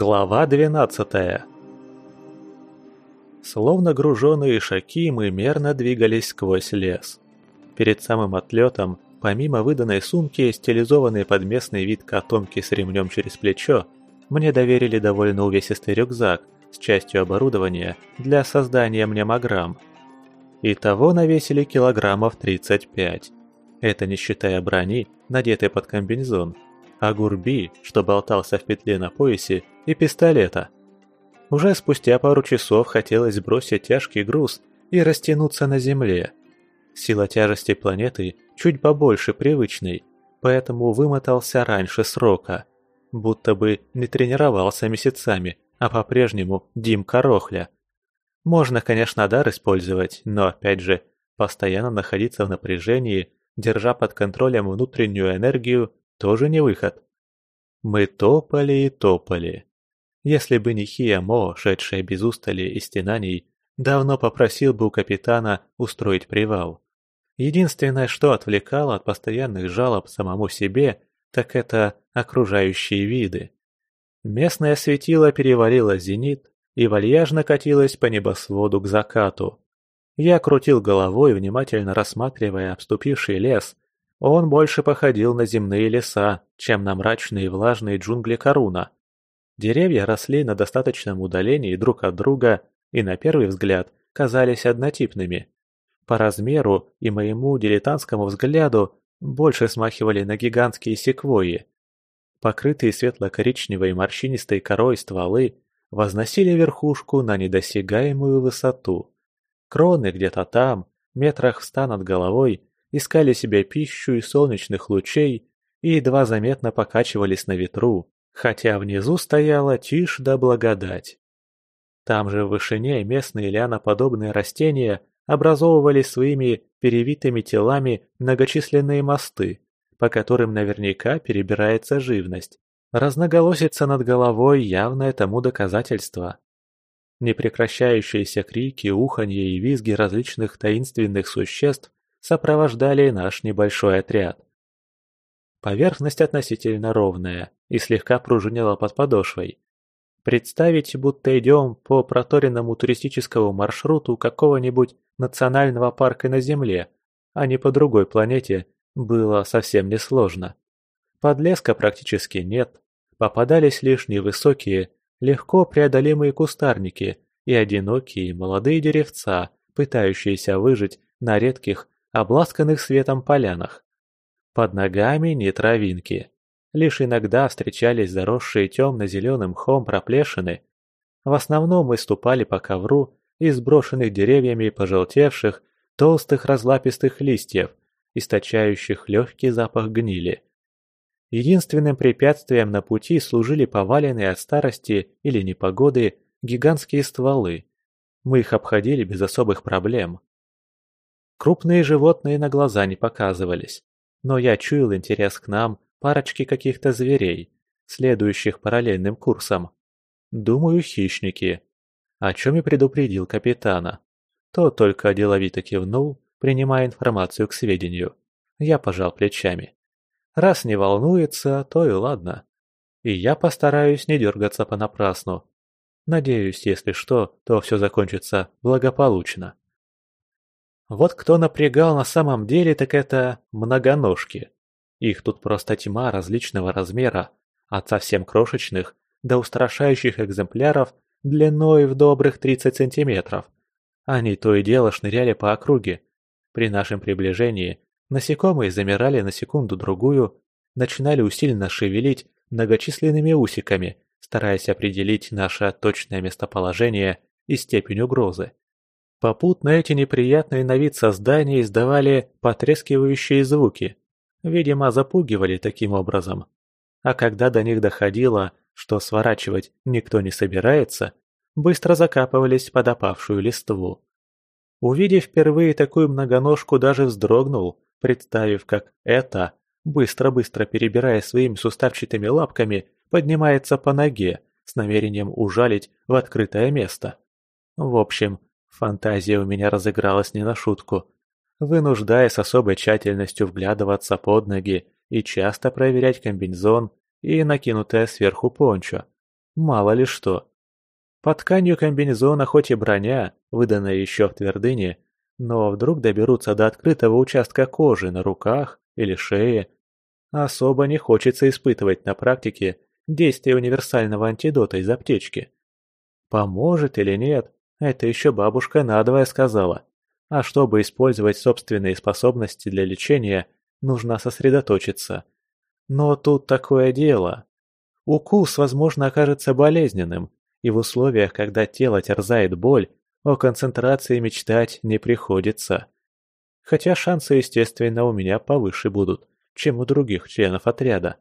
Глава 12 Словно груженные ишаки мы мерно двигались сквозь лес. Перед самым отлетом, помимо выданной сумки, стилизованной под местный вид котомки с ремнем через плечо, мне доверили довольно увесистый рюкзак с частью оборудования для создания мнемограмм. Итого навесили килограммов 35. Это не считая брони, надетой под комбинезон, а гурби, что болтался в петле на поясе, и пистолета. Уже спустя пару часов хотелось бросить тяжкий груз и растянуться на земле. Сила тяжести планеты чуть побольше привычной, поэтому вымотался раньше срока. Будто бы не тренировался месяцами, а по-прежнему Дим Корохля. Можно, конечно, дар использовать, но, опять же, постоянно находиться в напряжении, держа под контролем внутреннюю энергию, тоже не выход. Мы топали и топали. Если бы не Хиямо, шедшая без устали и стенаний, давно попросил бы у капитана устроить привал. Единственное, что отвлекало от постоянных жалоб самому себе, так это окружающие виды. Местное светило перевалило зенит и вальяжно катилось по небосводу к закату. Я крутил головой, внимательно рассматривая обступивший лес. Он больше походил на земные леса, чем на мрачные влажные джунгли Каруна. Деревья росли на достаточном удалении друг от друга и, на первый взгляд, казались однотипными. По размеру и моему дилетантскому взгляду больше смахивали на гигантские секвойи. Покрытые светло-коричневой морщинистой корой стволы возносили верхушку на недосягаемую высоту. Кроны где-то там, метрах в ста над головой, искали себе пищу из солнечных лучей и едва заметно покачивались на ветру, хотя внизу стояла тишь да благодать. Там же в вышине местные лианоподобные растения образовывали своими перевитыми телами многочисленные мосты, по которым наверняка перебирается живность. Разноголосица над головой явное тому доказательство. Непрекращающиеся крики, уханье и визги различных таинственных существ сопровождали наш небольшой отряд. Поверхность относительно ровная и слегка пружинила под подошвой. Представить, будто идем по проторенному туристическому маршруту какого-нибудь национального парка на Земле, а не по другой планете, было совсем несложно. Подлеска практически нет, попадались лишь невысокие, легко преодолимые кустарники и одинокие молодые деревца, пытающиеся выжить на редких, обласканных светом полянах. Под ногами не травинки. Лишь иногда встречались заросшие темно-зеленым мхом проплешины. В основном мы ступали по ковру из брошенных деревьями пожелтевших, толстых разлапистых листьев, источающих легкий запах гнили. Единственным препятствием на пути служили поваленные от старости или непогоды гигантские стволы. Мы их обходили без особых проблем. Крупные животные на глаза не показывались, но я чуял интерес к нам парочки каких-то зверей, следующих параллельным курсом. Думаю, хищники. О чем и предупредил капитана. Тот только деловито кивнул, принимая информацию к сведению. Я пожал плечами. Раз не волнуется, то и ладно. И я постараюсь не дергаться понапрасну. Надеюсь, если что, то все закончится благополучно. Вот кто напрягал на самом деле, так это многоножки. Их тут просто тьма различного размера, от совсем крошечных до устрашающих экземпляров длиной в добрых 30 сантиметров. Они то и дело шныряли по округе. При нашем приближении насекомые замирали на секунду-другую, начинали усиленно шевелить многочисленными усиками, стараясь определить наше точное местоположение и степень угрозы. Попутно эти неприятные на вид создания издавали потрескивающие звуки. Видимо, запугивали таким образом. А когда до них доходило, что сворачивать никто не собирается, быстро закапывались под опавшую листву. Увидев впервые такую многоножку, даже вздрогнул, представив, как это, быстро-быстро перебирая своими суставчатыми лапками, поднимается по ноге с намерением ужалить в открытое место. В общем, Фантазия у меня разыгралась не на шутку, вынуждая с особой тщательностью вглядываться под ноги и часто проверять комбинезон и накинутое сверху пончо. Мало ли что. Под тканью комбинезона хоть и броня, выданная еще в твердыне, но вдруг доберутся до открытого участка кожи на руках или шее. Особо не хочется испытывать на практике действие универсального антидота из аптечки. Поможет или нет, это еще бабушка надвое сказала. А чтобы использовать собственные способности для лечения, нужно сосредоточиться. Но тут такое дело. Укус, возможно, окажется болезненным, и в условиях, когда тело терзает боль, о концентрации мечтать не приходится. Хотя шансы, естественно, у меня повыше будут, чем у других членов отряда.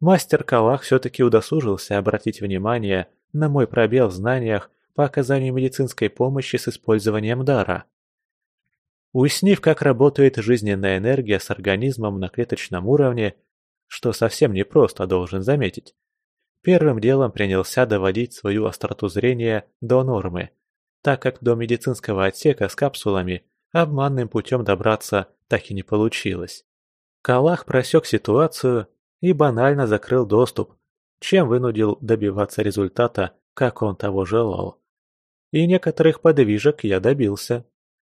Мастер Калах все-таки удосужился обратить внимание на мой пробел в знаниях по оказанию медицинской помощи с использованием дара. Уяснив, как работает жизненная энергия с организмом на клеточном уровне, что совсем непросто, должен заметить, первым делом принялся доводить свою остроту зрения до нормы, так как до медицинского отсека с капсулами обманным путем добраться так и не получилось. Калах просек ситуацию и банально закрыл доступ, чем вынудил добиваться результата, как он того желал. И некоторых подвижек я добился.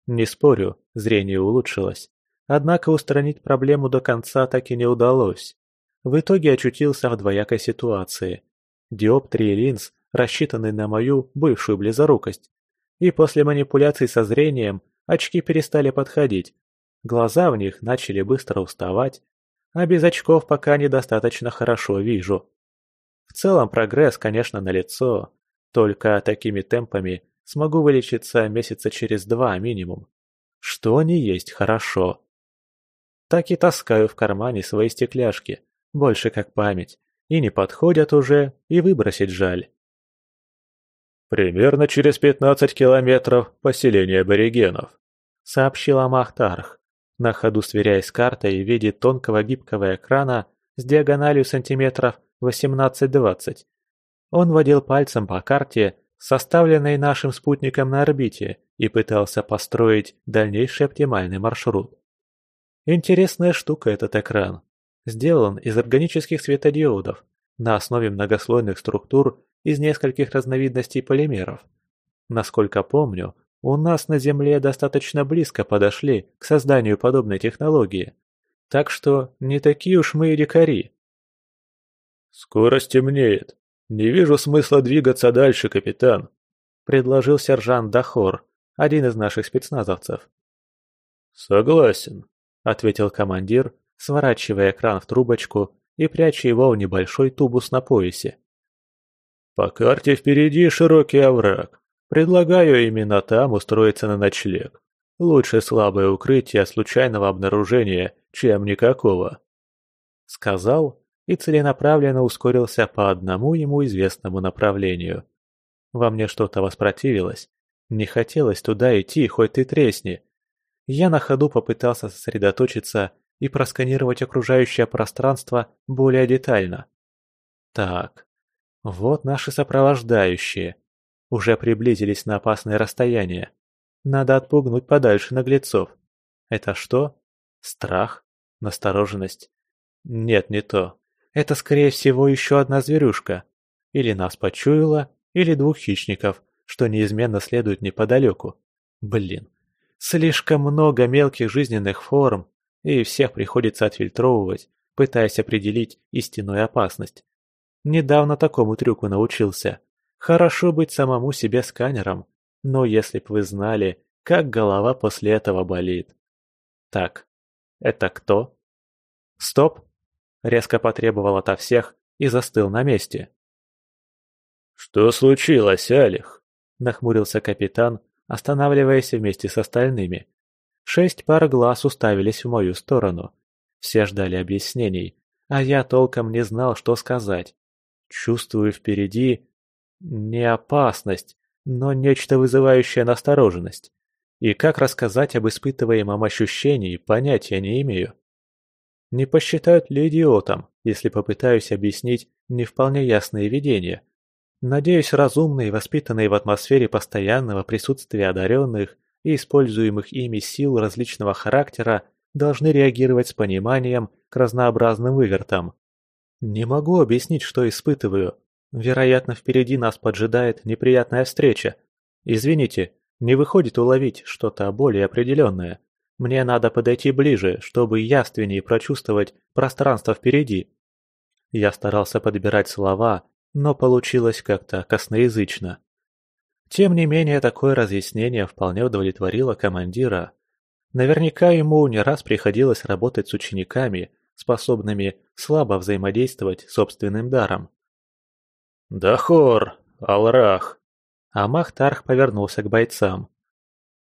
Не спорю, зрение улучшилось. Однако устранить проблему до конца так и не удалось. В итоге очутился в двоякой ситуации. Диоптрии линз, рассчитанные на мою бывшую близорукость. И после манипуляций со зрением очки перестали подходить. Глаза в них начали быстро уставать, а без очков пока недостаточно хорошо вижу. В целом прогресс, конечно, налицо, только такими темпами смогу вылечиться месяца через два минимум. Что не есть хорошо. Так и таскаю в кармане свои стекляшки, больше как память, и не подходят уже, и выбросить жаль. «Примерно через пятнадцать километров поселение аборигенов», — сообщила Махтарх на ходу сверяясь с картой в виде тонкого гибкого экрана с диагональю сантиметров 18-20. Он водил пальцем по карте, составленной нашим спутником на орбите, и пытался построить дальнейший оптимальный маршрут. Интересная штука этот экран. Сделан из органических светодиодов на основе многослойных структур из нескольких разновидностей полимеров. Насколько помню, у нас на Земле достаточно близко подошли к созданию подобной технологии. Так что не такие уж мы и дикари. «Скоро стемнеет. Не вижу смысла двигаться дальше, капитан», — предложил сержант Дахор, один из наших спецназовцев. «Согласен», — ответил командир, сворачивая экран в трубочку и пряча его в небольшой тубус на поясе. «По карте впереди широкий овраг. Предлагаю именно там устроиться на ночлег. Лучше слабое укрытие случайного обнаружения, чем никакого. Сказал и целенаправленно ускорился по одному ему известному направлению. Во мне что-то воспротивилось. Не хотелось туда идти, хоть ты тресни. Я на ходу попытался сосредоточиться и просканировать окружающее пространство более детально. Так, вот наши сопровождающие. Уже приблизились на опасное расстояние. Надо отпугнуть подальше наглецов. Это что? Страх? Настороженность? Нет, не то. Это, скорее всего, еще одна зверюшка. Или нас почуяла, или двух хищников, что неизменно следует неподалеку. Блин, слишком много мелких жизненных форм, и всех приходится отфильтровывать, пытаясь определить истинную опасность. Недавно такому трюку научился. Хорошо быть самому себе сканером, но если б вы знали, как голова после этого болит. Так, это кто? Стоп! Резко потребовал ото всех и застыл на месте. «Что случилось, Алих?» – нахмурился капитан, останавливаясь вместе с остальными. Шесть пар глаз уставились в мою сторону. Все ждали объяснений, а я толком не знал, что сказать. Чувствую впереди не опасность, но нечто вызывающее настороженность. И как рассказать об испытываемом ощущении, понятия не имею. Не посчитают ли идиотом, если попытаюсь объяснить не вполне ясные видения? Надеюсь, разумные, воспитанные в атмосфере постоянного присутствия одаренных и используемых ими сил различного характера, должны реагировать с пониманием к разнообразным вывертам. Не могу объяснить, что испытываю, Вероятно, впереди нас поджидает неприятная встреча. Извините, не выходит уловить что-то более определенное. Мне надо подойти ближе, чтобы явственнее прочувствовать пространство впереди. Я старался подбирать слова, но получилось как-то косноязычно. Тем не менее, такое разъяснение вполне удовлетворило командира. Наверняка ему не раз приходилось работать с учениками, способными слабо взаимодействовать собственным даром. «Дахор! Алрах!» А Махтарх повернулся к бойцам.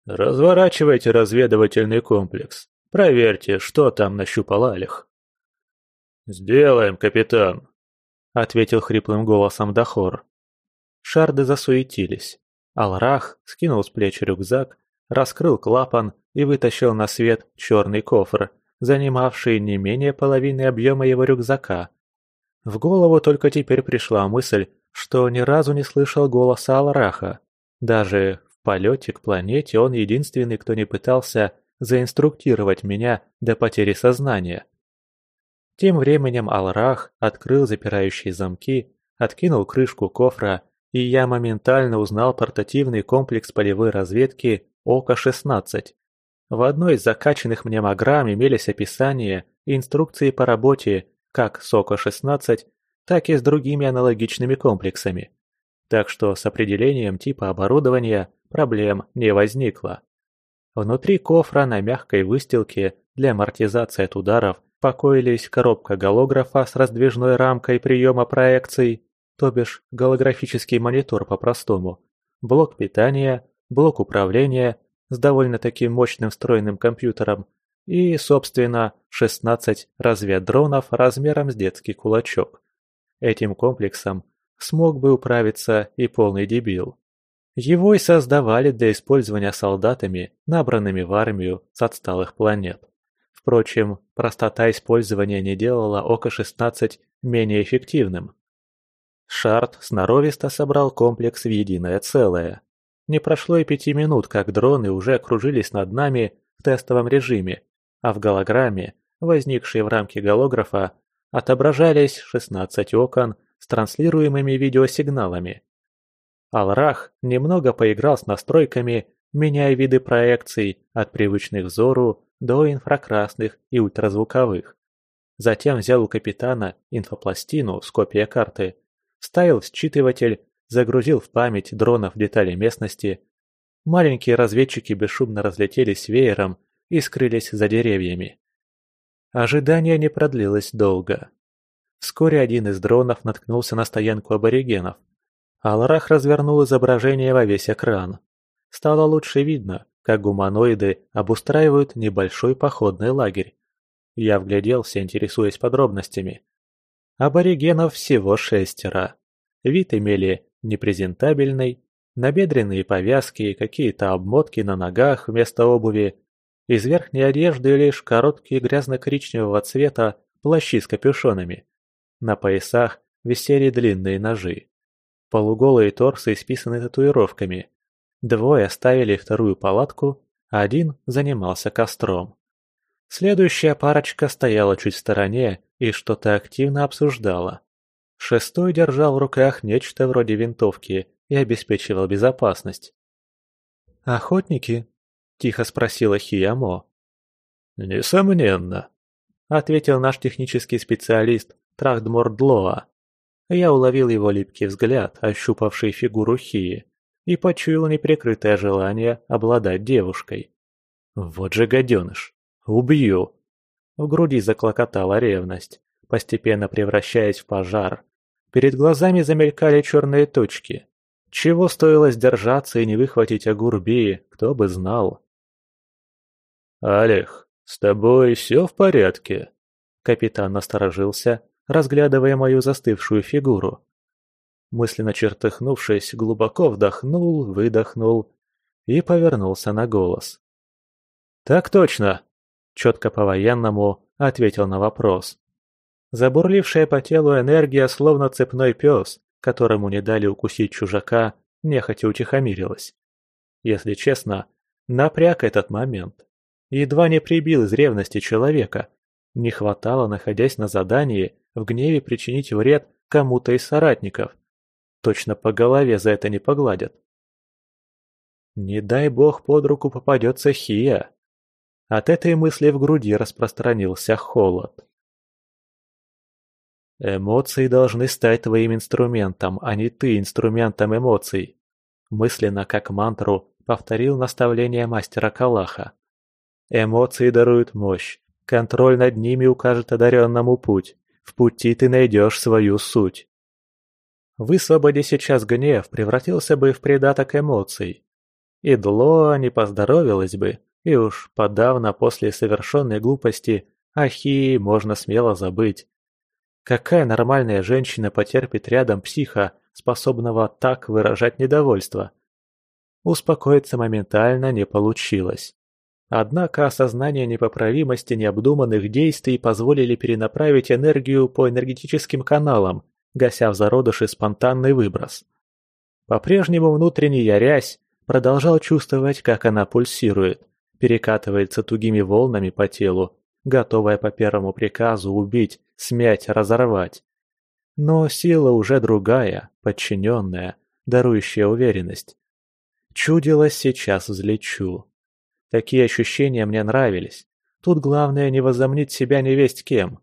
«Разворачивайте разведывательный комплекс. Проверьте, что там нащупал Алих». «Сделаем, капитан», — ответил хриплым голосом Дахор. Шарды засуетились. Алрах скинул с плеч рюкзак, раскрыл клапан и вытащил на свет черный кофр, занимавший не менее половины объема его рюкзака. В голову только теперь пришла мысль, что ни разу не слышал голоса Алраха. Даже полете к планете он единственный, кто не пытался заинструктировать меня до потери сознания. Тем временем Алрах открыл запирающие замки, откинул крышку кофра, и я моментально узнал портативный комплекс полевой разведки ОК-16. В одной из закачанных мнемограмм имелись описания и инструкции по работе как с ОК-16, так и с другими аналогичными комплексами. Так что с определением типа оборудования проблем не возникло. Внутри кофра на мягкой выстилке для амортизации от ударов покоились коробка голографа с раздвижной рамкой приема проекций, то бишь голографический монитор по-простому, блок питания, блок управления с довольно-таки мощным встроенным компьютером и, собственно, 16 разведдронов размером с детский кулачок. Этим комплексом смог бы управиться и полный дебил. Его и создавали для использования солдатами, набранными в армию с отсталых планет. Впрочем, простота использования не делала ОК-16 менее эффективным. Шарт сноровисто собрал комплекс в единое целое. Не прошло и пяти минут, как дроны уже окружились над нами в тестовом режиме, а в голограмме, возникшей в рамке голографа, отображались 16 окон с транслируемыми видеосигналами. Алрах немного поиграл с настройками, меняя виды проекций от привычных взору до инфракрасных и ультразвуковых. Затем взял у капитана инфопластину с копией карты, вставил в считыватель, загрузил в память дронов детали местности. Маленькие разведчики бесшумно разлетелись веером и скрылись за деревьями. Ожидание не продлилось долго. Вскоре один из дронов наткнулся на стоянку аборигенов. Алрах развернул изображение во весь экран. Стало лучше видно, как гуманоиды обустраивают небольшой походный лагерь. Я вгляделся, интересуясь подробностями. Аборигенов всего шестеро. Вид имели непрезентабельный, набедренные повязки какие-то обмотки на ногах вместо обуви. Из верхней одежды лишь короткие грязно-коричневого цвета плащи с капюшонами. На поясах висели длинные ножи. Полуголые торсы исписаны татуировками. Двое оставили вторую палатку, а один занимался костром. Следующая парочка стояла чуть в стороне и что-то активно обсуждала. Шестой держал в руках нечто вроде винтовки и обеспечивал безопасность. «Охотники?» – тихо спросила Хиямо. «Несомненно», – ответил наш технический специалист Трахтмордлоа. Я уловил его липкий взгляд, ощупавший фигуру Хии и почуял неприкрытое желание обладать девушкой. Вот же гаденыш! Убью! В груди заклокотала ревность, постепенно превращаясь в пожар. Перед глазами замелькали черные точки. Чего стоило сдержаться и не выхватить Агурби, кто бы знал. «Олег, с тобой все в порядке?» Капитан насторожился, разглядывая мою застывшую фигуру. Мысленно чертыхнувшись, глубоко вдохнул, выдохнул и повернулся на голос. «Так точно!» – четко по-военному ответил на вопрос. Забурлившая по телу энергия, словно цепной пес, которому не дали укусить чужака, нехотя утихомирилась. Если честно, напряг этот момент. Едва не прибил из ревности человека. Не хватало, находясь на задании, в гневе причинить вред кому-то из соратников точно по голове за это не погладят. Не дай бог под руку попадется Хия. От этой мысли в груди распространился холод. Эмоции должны стать твоим инструментом, а не ты инструментом эмоций. Мысленно, как мантру, повторил наставление мастера Калаха. Эмоции даруют мощь, контроль над ними укажет одаренному путь. В пути ты найдешь свою суть. Высвободи сейчас гнев, превратился бы в придаток эмоций. И Длоа не поздоровилась бы, и уж подавно после совершенной глупости Ахи можно смело забыть. Какая нормальная женщина потерпит рядом психа, способного так выражать недовольство? Успокоиться моментально не получилось. Однако осознание непоправимости необдуманных действий позволили перенаправить энергию по энергетическим каналам, гася в зародыше спонтанный выброс. По-прежнему внутренне ярясь, продолжал чувствовать, как она пульсирует, перекатывается тугими волнами по телу, готовая по первому приказу убить, смять, разорвать. Но сила уже другая, подчиненная, дарующая уверенность. Чудилось, сейчас взлечу. Такие ощущения мне нравились. Тут главное не возомнить себя невесть кем.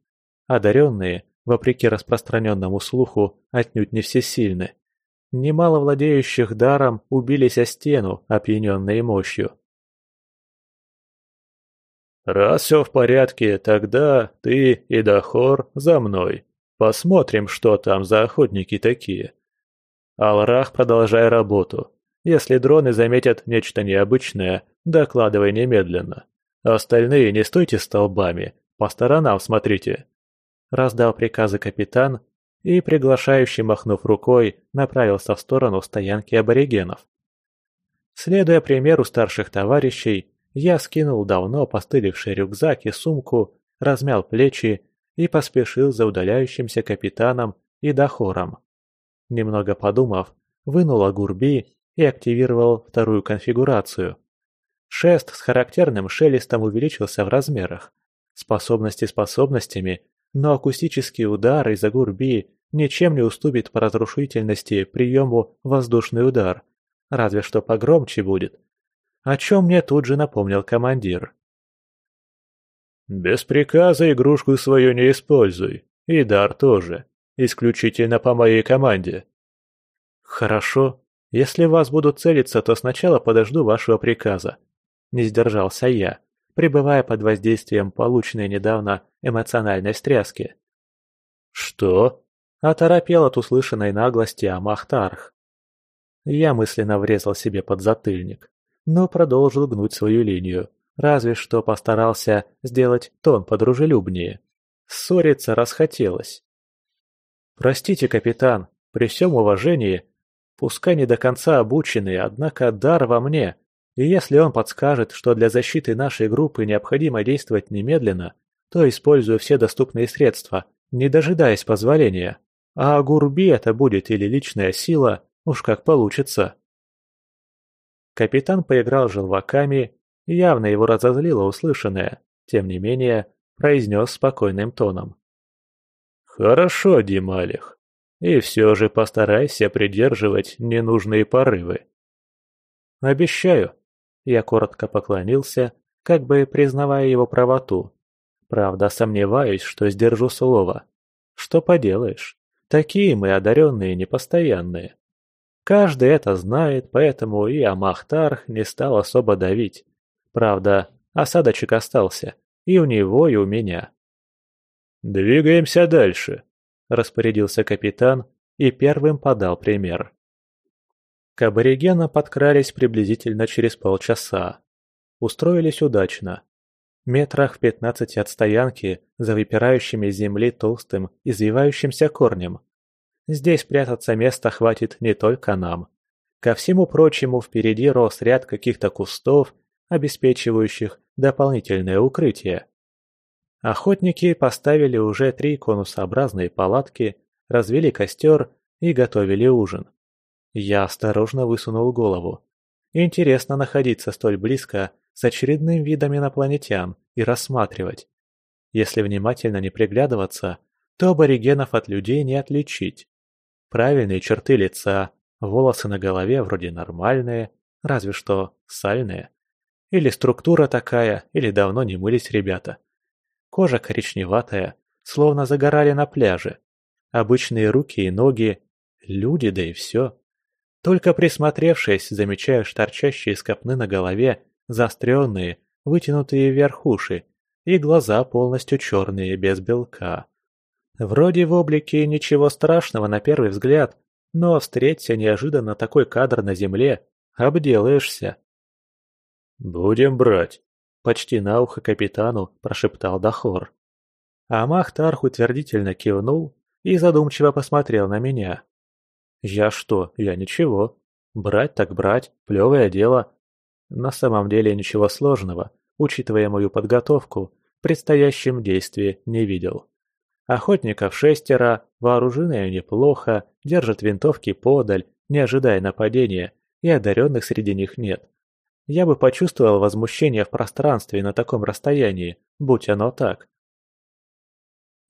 Одаренные, вопреки распространенному слуху, отнюдь не всесильны. Немало владеющих даром убились о стену, опьяненные мощью. «Раз все в порядке, тогда ты и Дахор за мной. Посмотрим, что там за охотники такие. Алрах, продолжай работу. Если дроны заметят нечто необычное, докладывай немедленно. Остальные не стойте столбами, по сторонам смотрите». Раздал приказы капитан и, приглашающий махнув рукой, направился в сторону стоянки аборигенов. Следуя примеру старших товарищей, я скинул давно постыливший рюкзак и сумку, размял плечи и поспешил за удаляющимся капитаном и дохором. Немного подумав, вынул огурби и активировал вторую конфигурацию. Шест с характерным шелестом увеличился в размерах. Способности способностями, но акустический удар из Агурби ничем не уступит по разрушительности приему воздушный удар, разве что погромче будет. О чем мне тут же напомнил командир. «Без приказа игрушку свою не используй, и дар тоже, исключительно по моей команде». «Хорошо. Если вас будут целиться, то сначала подожду вашего приказа». Не сдержался я, пребывая под воздействием полученной недавно эмоциональной стряски. «Что?» – оторопел от услышанной наглости Амахтарх. Я мысленно врезал себе под затыльник, но продолжил гнуть свою линию, разве что постарался сделать тон подружелюбнее. Ссориться расхотелось. «Простите, капитан, при всем уважении, пускай не до конца обученный, однако дар во мне, и если он подскажет, что для защиты нашей группы необходимо действовать немедленно, то использую все доступные средства, не дожидаясь позволения. А Гурби это будет или личная сила, уж как получится. Капитан поиграл желваками, явно его разозлило услышанное, тем не менее, произнес спокойным тоном. «Хорошо, Дималих, и все же постарайся придерживать ненужные порывы». «Обещаю», я коротко поклонился, как бы признавая его правоту. Правда, сомневаюсь, что сдержу слово. Что поделаешь, такие мы одаренные непостоянные. Каждый это знает, поэтому и Амахтарх не стал особо давить. Правда, осадочек остался, и у него, и у меня. «Двигаемся дальше», – распорядился капитан и первым подал пример. К аборигенам подкрались приблизительно через полчаса. Устроились удачно. Метрах в пятнадцати от стоянки, за выпирающими из земли толстым, извивающимся корнем. Здесь прятаться места хватит не только нам. Ко всему прочему, впереди рос ряд каких-то кустов, обеспечивающих дополнительное укрытие. Охотники поставили уже три конусообразные палатки, развели костер и готовили ужин. Я осторожно высунул голову. Интересно находиться столь близко с очередным видом инопланетян и рассматривать. Если внимательно не приглядываться, то аборигенов от людей не отличить. Правильные черты лица, волосы на голове вроде нормальные, разве что сальные. Или структура такая, или давно не мылись ребята. Кожа коричневатая, словно загорали на пляже. Обычные руки и ноги, люди, да и все. Только присмотревшись, замечаешь торчащие из копны на голове, заостренные, вытянутые вверх уши, и глаза полностью черные, без белка. Вроде в облике ничего страшного на первый взгляд, но встреться неожиданно такой кадр на земле, обделаешься. «Будем брать», — почти на ухо капитану прошептал Дахор. А Махтарх утвердительно кивнул и задумчиво посмотрел на меня. «Я что, я ничего. Брать так брать, плевое дело. На самом деле ничего сложного, учитывая мою подготовку, в предстоящем действии не видел. Охотников шестеро, вооруженные неплохо, держат винтовки подаль, не ожидая нападения, и одаренных среди них нет. Я бы почувствовал возмущение в пространстве на таком расстоянии, будь оно так.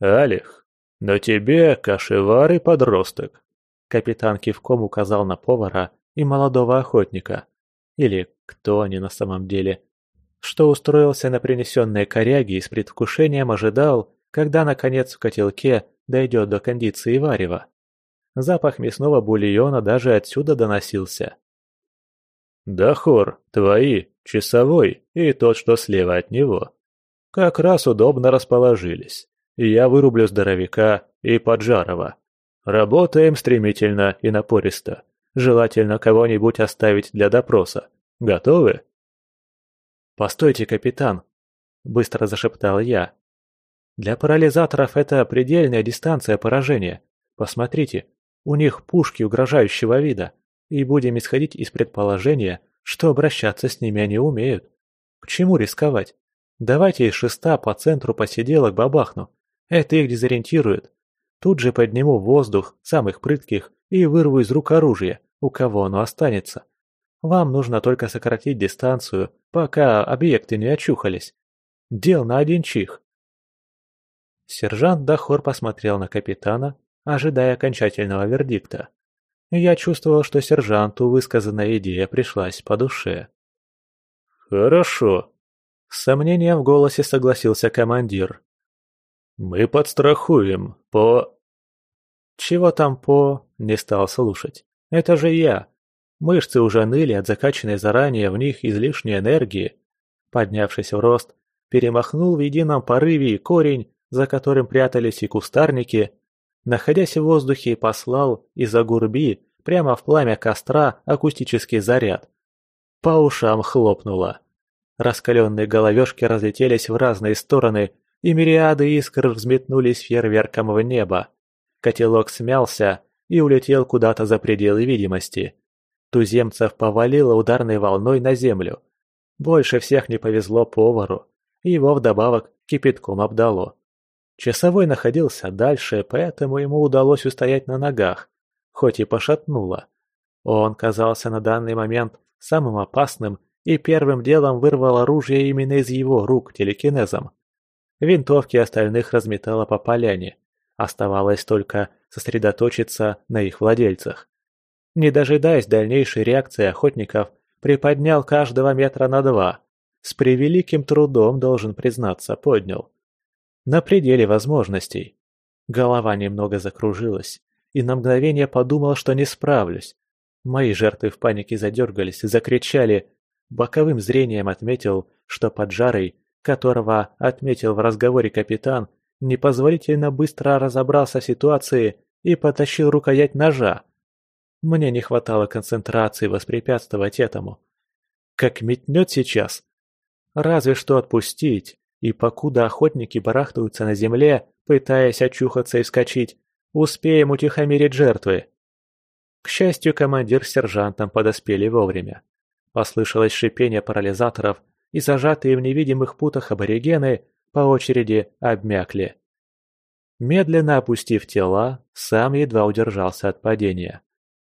«Алих, но тебе кашевар подросток», — капитан кивком указал на повара и молодого охотника. Или кто они на самом деле. Что устроился на принесенные коряги и с предвкушением ожидал, когда, наконец, в котелке дойдет до кондиции варева. Запах мясного бульона даже отсюда доносился. «Дахор, твои, часовой и тот, что слева от него. Как раз удобно расположились. Я вырублю здоровяка и Поджарова. Работаем стремительно и напористо. Желательно кого-нибудь оставить для допроса. Готовы?» «Постойте, капитан!» – быстро зашептал я, для парализаторов это предельная дистанция поражения. Посмотрите, у них пушки угрожающего вида, и будем исходить из предположения, что обращаться с ними они умеют. К чему рисковать? Давайте из шеста по центру посиделок бабахну. Это их дезориентирует. Тут же подниму воздух самых прытких и вырву из рук оружие, у кого оно останется. Вам нужно только сократить дистанцию, пока объекты не очухались. Дел на один чих. Сержант Дахор посмотрел на капитана, ожидая окончательного вердикта. Я чувствовал, что сержанту высказанная идея пришлась по душе. «Хорошо», — с сомнением в голосе согласился командир. «Мы подстрахуем по...» «Чего там по...» — не стал слушать. «Это же я. Мышцы уже ныли от закачанной заранее в них излишней энергии». Поднявшись в рост, перемахнул в едином порыве и корень, за которым прятались и кустарники, находясь в воздухе, послал из-за гурби прямо в пламя костра акустический заряд. По ушам хлопнуло. Раскаленные головешки разлетелись в разные стороны, и мириады искр взметнулись фейерверком в небо. Котелок смялся и улетел куда-то за пределы видимости. Туземцев повалило ударной волной на землю. Больше всех не повезло повару. Его вдобавок кипятком обдало. Часовой находился дальше, поэтому ему удалось устоять на ногах, хоть и пошатнуло. Он казался на данный момент самым опасным и первым делом вырвал оружие именно из его рук телекинезом. Винтовки остальных разметало по поляне. Оставалось только сосредоточиться на их владельцах. Не дожидаясь дальнейшей реакции охотников, приподнял каждого метра на два. С превеликим трудом, должен признаться, поднял на пределе возможностей. Голова немного закружилась, и на мгновение подумал, что не справлюсь. Мои жертвы в панике задергались, закричали. Боковым зрением отметил, что поджарый, которого отметил в разговоре капитан, непозволительно быстро разобрался в ситуации и потащил рукоять ножа. Мне не хватало концентрации воспрепятствовать этому. Как метнет сейчас. Разве что отпустить, и покуда охотники барахтаются на земле, пытаясь очухаться и вскочить, успеем утихомирить жертвы. К счастью, командир с сержантом подоспели вовремя. Послышалось шипение парализаторов, и зажатые в невидимых путах аборигены по очереди обмякли. Медленно опустив тела, сам едва удержался от падения.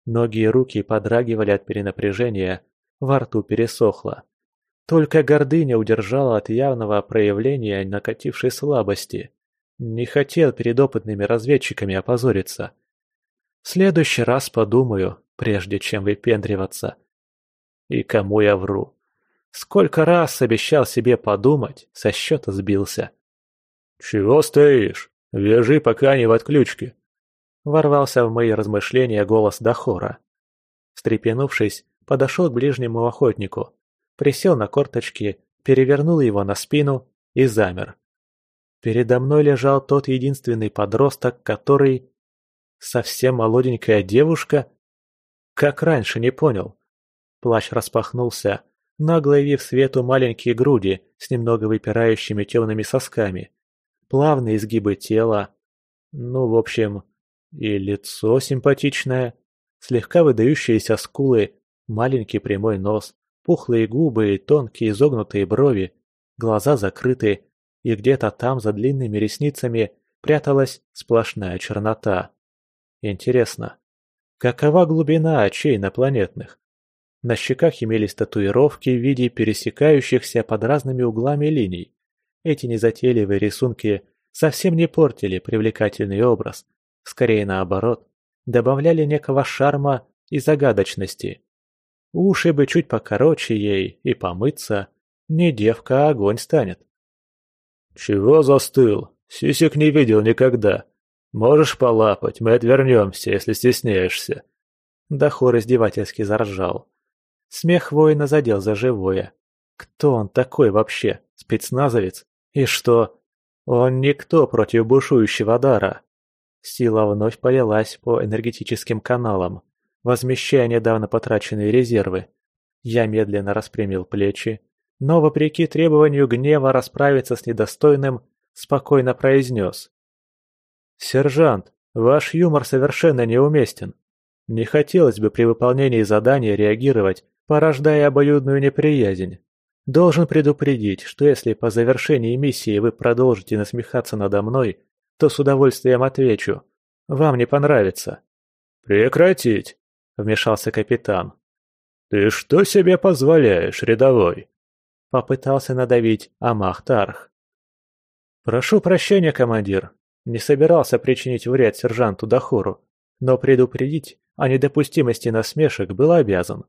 Ноги и руки подрагивали от перенапряжения, во рту пересохло. Только гордыня удержала от явного проявления накатившей слабости. Не хотел перед опытными разведчиками опозориться. В следующий раз подумаю, прежде чем выпендриваться. И кому я вру? Сколько раз обещал себе подумать, со счета сбился. «Чего стоишь? Вяжи, пока не в отключке!» Ворвался в мои размышления голос Дахора. Встрепенувшись, подошел к ближнему охотнику, присел на корточки, перевернул его на спину и замер. Передо мной лежал тот единственный подросток, который... Совсем молоденькая девушка? Как раньше, не понял. Плащ распахнулся, нагло явив свету маленькие груди с немного выпирающими темными сосками, плавные изгибы тела, ну, в общем, и лицо симпатичное, слегка выдающиеся скулы, маленький прямой нос, пухлые губы и тонкие изогнутые брови, глаза закрыты, и где-то там за длинными ресницами пряталась сплошная чернота. Интересно, какова глубина очей инопланетных? На щеках имелись татуировки в виде пересекающихся под разными углами линий. Эти незатейливые рисунки совсем не портили привлекательный образ, скорее наоборот, добавляли некого шарма и загадочности. Уши бы чуть покороче ей и помыться, не девка, а огонь станет. «Чего застыл? Сисек не видел никогда. Можешь полапать, мы отвернемся, если стесняешься». Дахор издевательски заржал. Смех воина задел за живое. Кто он такой вообще? Спецназовец? И что? Он никто против бушующего дара. Сила вновь полилась по энергетическим каналам, возмещая недавно потраченные резервы. Я медленно распрямил плечи, но, вопреки требованию гнева расправиться с недостойным, спокойно произнес. «Сержант, ваш юмор совершенно неуместен. Не хотелось бы при выполнении задания реагировать, порождая обоюдную неприязнь. Должен предупредить, что если по завершении миссии вы продолжите насмехаться надо мной, то с удовольствием отвечу. Вам не понравится». «Прекратить!» — вмешался капитан. «Ты что себе позволяешь, рядовой?» Попытался надавить Амахтарх. «Прошу прощения, командир. Не собирался причинить вред сержанту Дахуру, но предупредить о недопустимости насмешек был обязан.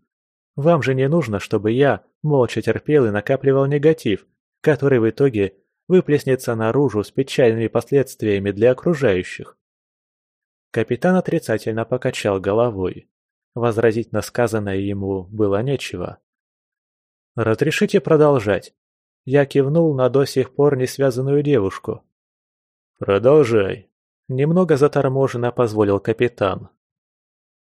Вам же не нужно, чтобы я молча терпел и накапливал негатив, который в итоге выплеснется наружу с печальными последствиями для окружающих». Капитан отрицательно покачал головой. Возразить на сказанное ему было нечего. «Разрешите продолжать?» Я кивнул на до сих пор не связанную девушку. «Продолжай», — немного заторможенно позволил капитан.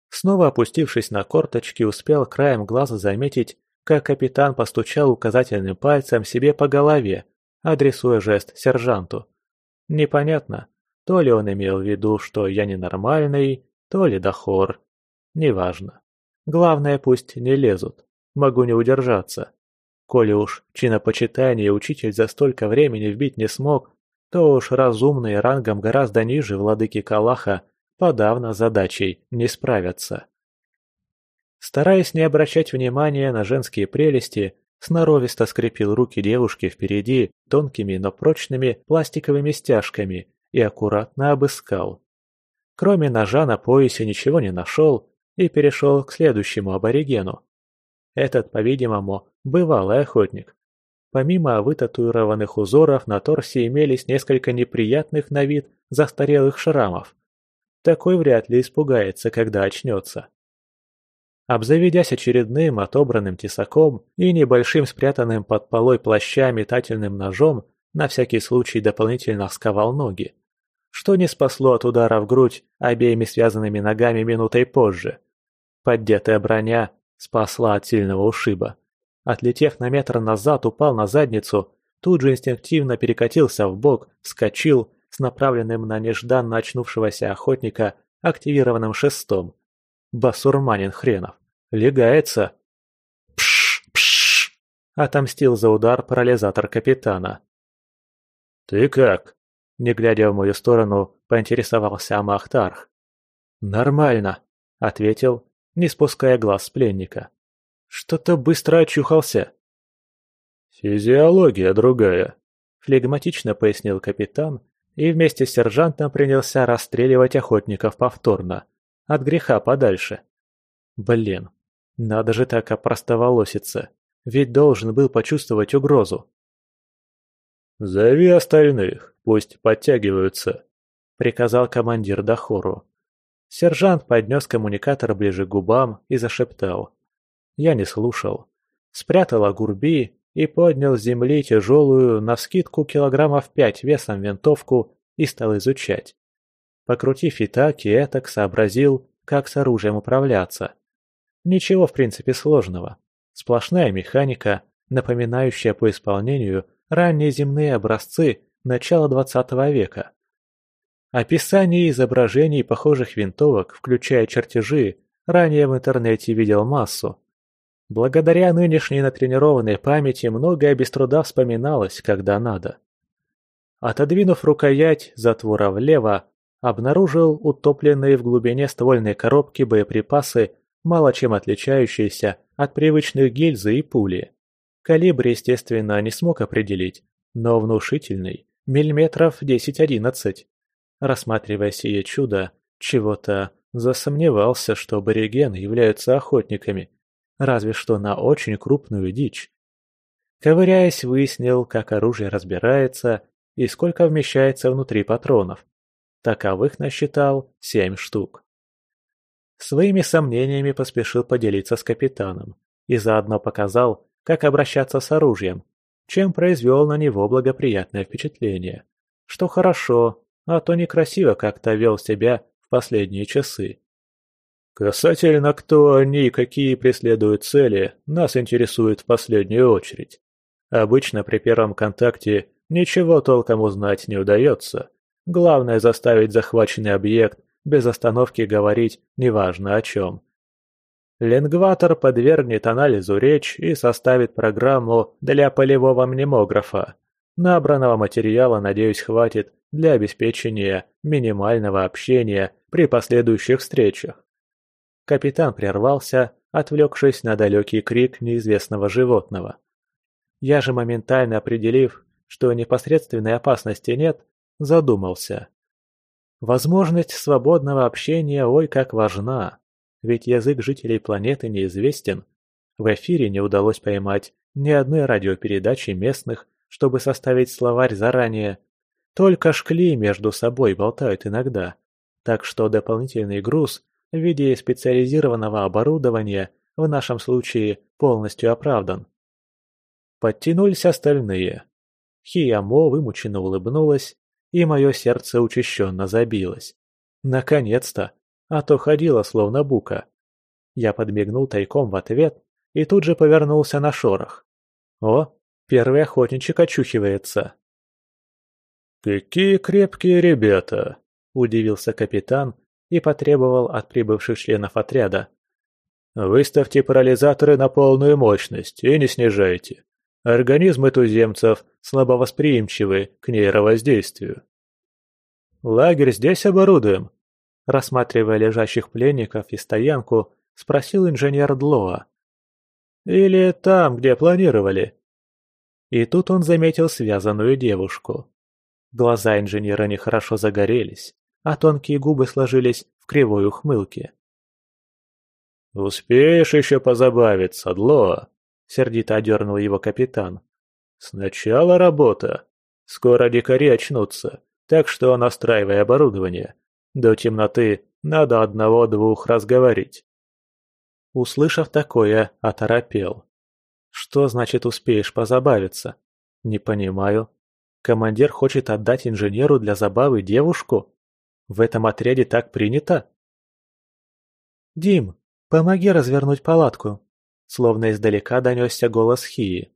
Снова опустившись на корточки, успел краем глаза заметить, как капитан постучал указательным пальцем себе по голове, адресуя жест сержанту. Непонятно, то ли он имел в виду, что я ненормальный, то ли дохор. Неважно. Главное, пусть не лезут могу не удержаться. Коли уж чинопочитание учитель за столько времени вбить не смог, то уж разумные рангом гораздо ниже владыки Калаха подавно задачей не справятся. Стараясь не обращать внимания на женские прелести, сноровисто скрепил руки девушки впереди тонкими, но прочными пластиковыми стяжками и аккуратно обыскал. Кроме ножа на поясе ничего не нашел и перешел к следующему аборигену. Этот, по-видимому, бывалый охотник. Помимо вытатуированных узоров на торсе имелись несколько неприятных на вид застарелых шрамов. Такой вряд ли испугается, когда очнется. Обзаведясь очередным отобранным тесаком и небольшим спрятанным под полой плаща метательным ножом, на всякий случай дополнительно сковал ноги. Что не спасло от удара в грудь обеими связанными ногами минутой позже. Поддетая броня Спасла от сильного ушиба. Отлетев на метр назад, упал на задницу, тут же инстинктивно перекатился в бок, вскочил с направленным на нежданно очнувшегося охотника активированным шестом. Басурманин хренов. Легается. Пш, пш. Отомстил за удар парализатор капитана. «Ты как?» Не глядя в мою сторону, поинтересовался Амахтарх. «Нормально», — ответил не спуская глаз с пленника. Что-то быстро очухался. «Физиология другая», — флегматично пояснил капитан и вместе с сержантом принялся расстреливать охотников повторно. от греха подальше. Блин, надо же так опростоволоситься, ведь должен был почувствовать угрозу. «Зови остальных, пусть подтягиваются», — приказал командир Дахору. Сержант поднес коммуникатор ближе к губам и зашептал. Я не слушал. Спрятал огурби и поднял с земли тяжелую, навскидку килограммов пять весом винтовку и стал изучать. Покрутив и так, и этак, сообразил, как с оружием управляться. Ничего в принципе сложного. Сплошная механика, напоминающая по исполнению ранние земные образцы начала 20 века. Описание изображений похожих винтовок, включая чертежи, ранее в интернете видел массу. Благодаря нынешней натренированной памяти многое без труда вспоминалось, когда надо. Отодвинув рукоять затвора влево, обнаружил утопленные в глубине ствольной коробки боеприпасы, мало чем отличающиеся от привычных гильзы и пули. Калибр, естественно, не смог определить, но внушительный, миллиметров 10-11. Рассматривая сие чудо, чего-то засомневался, что аборигены являются охотниками, разве что на очень крупную дичь. Ковыряясь, выяснил, как оружие разбирается и сколько вмещается внутри патронов. Таковых насчитал семь штук. Своими сомнениями поспешил поделиться с капитаном и заодно показал, как обращаться с оружием, чем произвел на него благоприятное впечатление. Что хорошо, а то некрасиво как-то вел себя в последние часы. Касательно кто они и какие преследуют цели, нас интересует в последнюю очередь. Обычно при первом контакте ничего толком узнать не удается. Главное заставить захваченный объект без остановки говорить неважно о чем. Ленгватор подвергнет анализу речь и составит программу для полевого мнемографа. Набранного материала, надеюсь, хватит для обеспечения минимального общения при последующих встречах. Капитан прервался, отвлекшись на далекий крик неизвестного животного. Я же, моментально определив, что непосредственной опасности нет, задумался. Возможность свободного общения ой как важна ведь язык жителей планеты неизвестен. В эфире не удалось поймать ни одной радиопередачи местных, чтобы составить словарь заранее. Только шкли между собой болтают иногда. Так что дополнительный груз в виде специализированного оборудования в нашем случае полностью оправдан. Подтянулись остальные. Хиямо вымученно улыбнулась, и мое сердце учащенно забилось. Наконец-то! а то ходила словно бука. Я подмигнул тайком в ответ и тут же повернулся на шорох. О, первый охотничек очухивается. «Какие крепкие ребята!» – удивился капитан и потребовал от прибывших членов отряда. «Выставьте парализаторы на полную мощность и не снижайте. Организмы туземцев слабовосприимчивы к нейровоздействию». «Лагерь здесь оборудуем?» Рассматривая лежащих пленников и стоянку, спросил инженер Длоа. «Или там, где планировали?» И тут он заметил связанную девушку. Глаза инженера нехорошо загорелись, а тонкие губы сложились в кривой ухмылке. «Успеешь еще позабавиться, Длоа?» — сердито одернул его капитан. «Сначала работа. Скоро дикари очнутся, так что настраивай оборудование. До темноты надо одного-двух разговорить. Услышав такое, оторопел. Что значит успеешь позабавиться? Не понимаю. Командир хочет отдать инженеру для забавы девушку? В этом отряде так принято? «Дим, помоги развернуть палатку!» Словно издалека донесся голос Хии.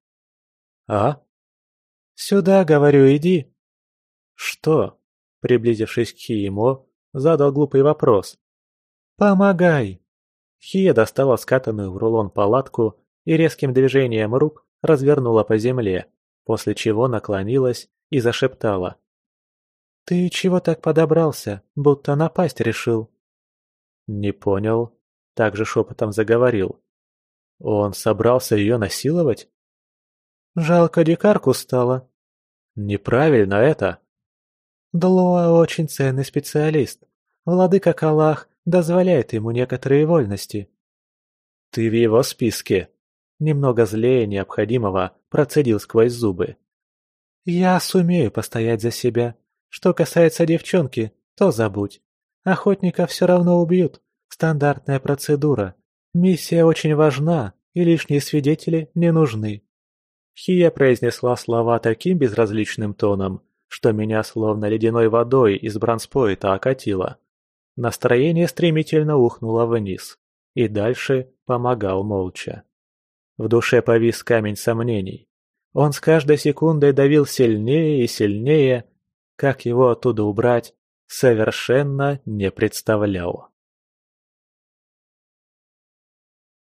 «А?» «Сюда, говорю, иди!» «Что?» Приблизившись к Хиимо, задал глупый вопрос. «Помогай!» Хия достала скатанную в рулон палатку и резким движением рук развернула по земле, после чего наклонилась и зашептала. «Ты чего так подобрался, будто напасть решил?» «Не понял», — также шепотом заговорил. «Он собрался ее насиловать?» «Жалко дикарку стало». «Неправильно это!» Длоа очень ценный специалист. Владыка Калах дозволяет ему некоторые вольности. Ты в его списке. Немного злее необходимого процедил сквозь зубы. Я сумею постоять за себя. Что касается девчонки, то забудь. Охотника все равно убьют. Стандартная процедура. Миссия очень важна, и лишние свидетели не нужны. Хия произнесла слова таким безразличным тоном, что меня словно ледяной водой из бронспоита окатило. Настроение стремительно ухнуло вниз, и дальше помогал молча. В душе повис камень сомнений. Он с каждой секундой давил сильнее и сильнее, как его оттуда убрать, совершенно не представлял.